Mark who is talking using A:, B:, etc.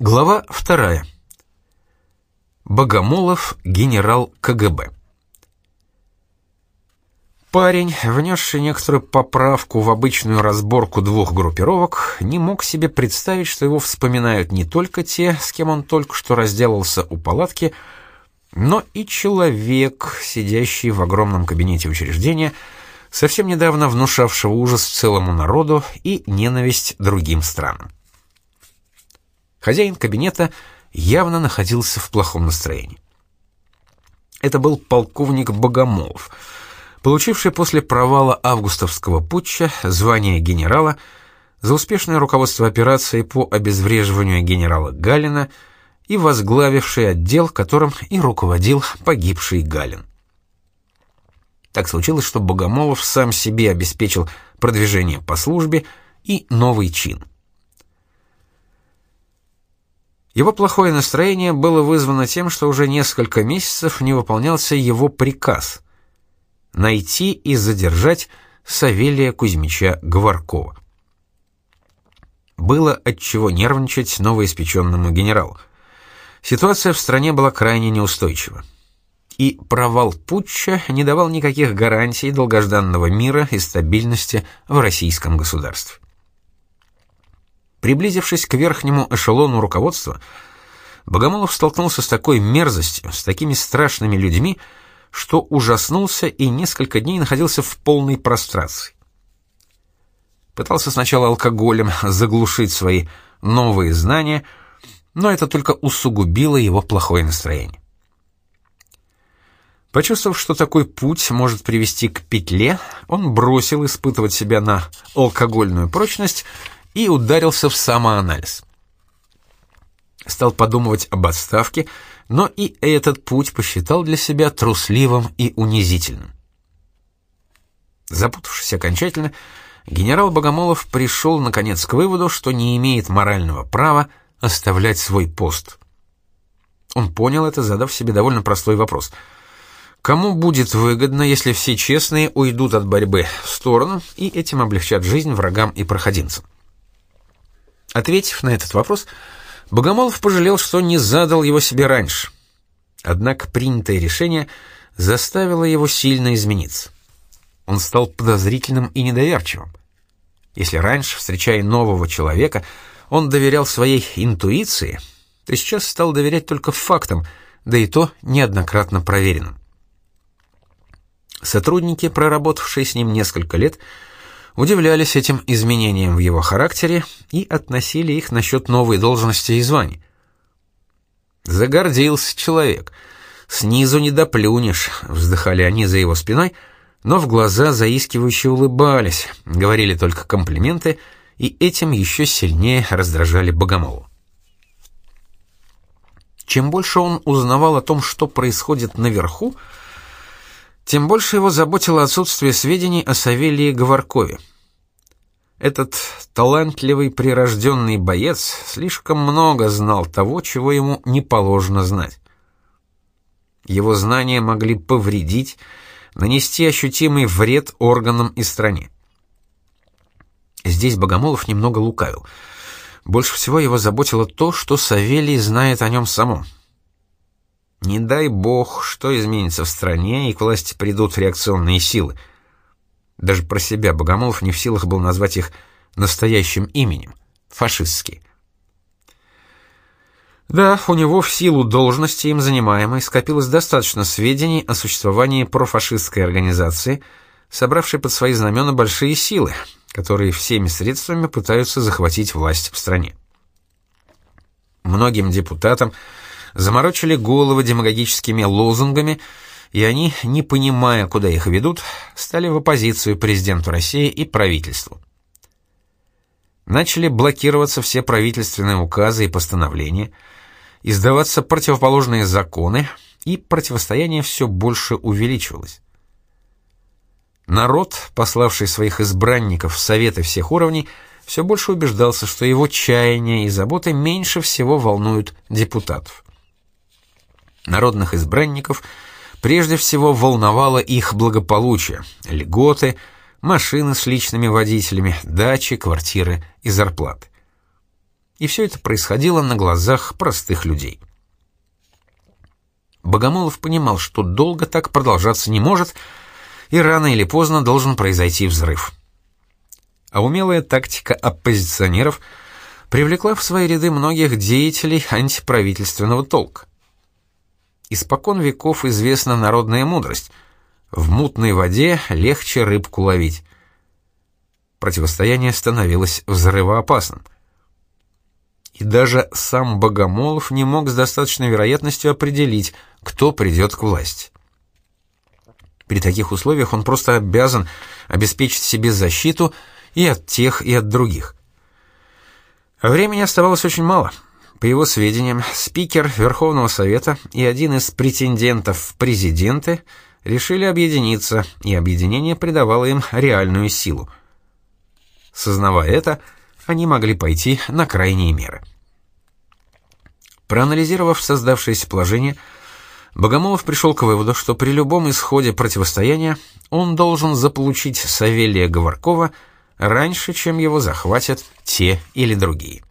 A: Глава вторая. Богомолов, генерал КГБ. Парень, внесший некоторую поправку в обычную разборку двух группировок, не мог себе представить, что его вспоминают не только те, с кем он только что разделался у палатки, но и человек, сидящий в огромном кабинете учреждения, совсем недавно внушавшего ужас целому народу и ненависть другим странам. Хозяин кабинета явно находился в плохом настроении. Это был полковник Богомолов, получивший после провала августовского путча звание генерала за успешное руководство операцией по обезвреживанию генерала Галина и возглавивший отдел, которым и руководил погибший Галин. Так случилось, что Богомолов сам себе обеспечил продвижение по службе и новый чин – его плохое настроение было вызвано тем, что уже несколько месяцев не выполнялся его приказ найти и задержать Савелия Кузьмича Говоркова. Было от чего нервничать новоиспеченному генералу. Ситуация в стране была крайне неустойчива. И провал путча не давал никаких гарантий долгожданного мира и стабильности в российском государстве. Приблизившись к верхнему эшелону руководства, Богомолов столкнулся с такой мерзостью, с такими страшными людьми, что ужаснулся и несколько дней находился в полной прострации. Пытался сначала алкоголем заглушить свои новые знания, но это только усугубило его плохое настроение. Почувствовав, что такой путь может привести к петле, он бросил испытывать себя на алкогольную прочность и ударился в самоанализ. Стал подумывать об отставке, но и этот путь посчитал для себя трусливым и унизительным. Запутавшись окончательно, генерал Богомолов пришел наконец к выводу, что не имеет морального права оставлять свой пост. Он понял это, задав себе довольно простой вопрос. Кому будет выгодно, если все честные уйдут от борьбы в сторону и этим облегчат жизнь врагам и проходимцам? Ответив на этот вопрос, Богомолов пожалел, что не задал его себе раньше. Однако принятое решение заставило его сильно измениться. Он стал подозрительным и недоверчивым. Если раньше, встречая нового человека, он доверял своей интуиции, то сейчас стал доверять только фактам, да и то неоднократно проверенным. Сотрудники, проработавшие с ним несколько лет, удивлялись этим изменениям в его характере и относили их насчет новой должности и званий. Загордился человек. Снизу не доплюнешь, вздыхали они за его спиной, но в глаза заискивающе улыбались, говорили только комплименты и этим еще сильнее раздражали Богомолу. Чем больше он узнавал о том, что происходит наверху, тем больше его заботило отсутствие сведений о Савелии Говоркове. Этот талантливый прирожденный боец слишком много знал того, чего ему не положено знать. Его знания могли повредить, нанести ощутимый вред органам и стране. Здесь Богомолов немного лукавил. Больше всего его заботило то, что Савелий знает о нем самом. Не дай бог, что изменится в стране, и к власти придут реакционные силы. Даже про себя Богомолов не в силах был назвать их настоящим именем — фашистские. Да, у него в силу должности им занимаемой скопилось достаточно сведений о существовании профашистской организации, собравшей под свои знамена большие силы, которые всеми средствами пытаются захватить власть в стране. Многим депутатам заморочили головы демагогическими лозунгами, и они, не понимая, куда их ведут, стали в оппозицию президенту России и правительству. Начали блокироваться все правительственные указы и постановления, издаваться противоположные законы, и противостояние все больше увеличивалось. Народ, пославший своих избранников в советы всех уровней, все больше убеждался, что его чаяния и заботы меньше всего волнуют депутатов народных избранников прежде всего волновало их благополучие, льготы, машины с личными водителями, дачи, квартиры и зарплаты. И все это происходило на глазах простых людей. Богомолов понимал, что долго так продолжаться не может, и рано или поздно должен произойти взрыв. А умелая тактика оппозиционеров привлекла в свои ряды многих деятелей антиправительственного толка. Испокон веков известна народная мудрость — в мутной воде легче рыбку ловить. Противостояние становилось взрывоопасным. И даже сам Богомолов не мог с достаточной вероятностью определить, кто придет к власти. При таких условиях он просто обязан обеспечить себе защиту и от тех, и от других. Времени оставалось очень мало. По его сведениям, спикер Верховного Совета и один из претендентов в президенты – решили объединиться, и объединение придавало им реальную силу. Сознавая это, они могли пойти на крайние меры. Проанализировав создавшееся положение, Богомолов пришел к выводу, что при любом исходе противостояния он должен заполучить Савелия Говоркова раньше, чем его захватят те или другие.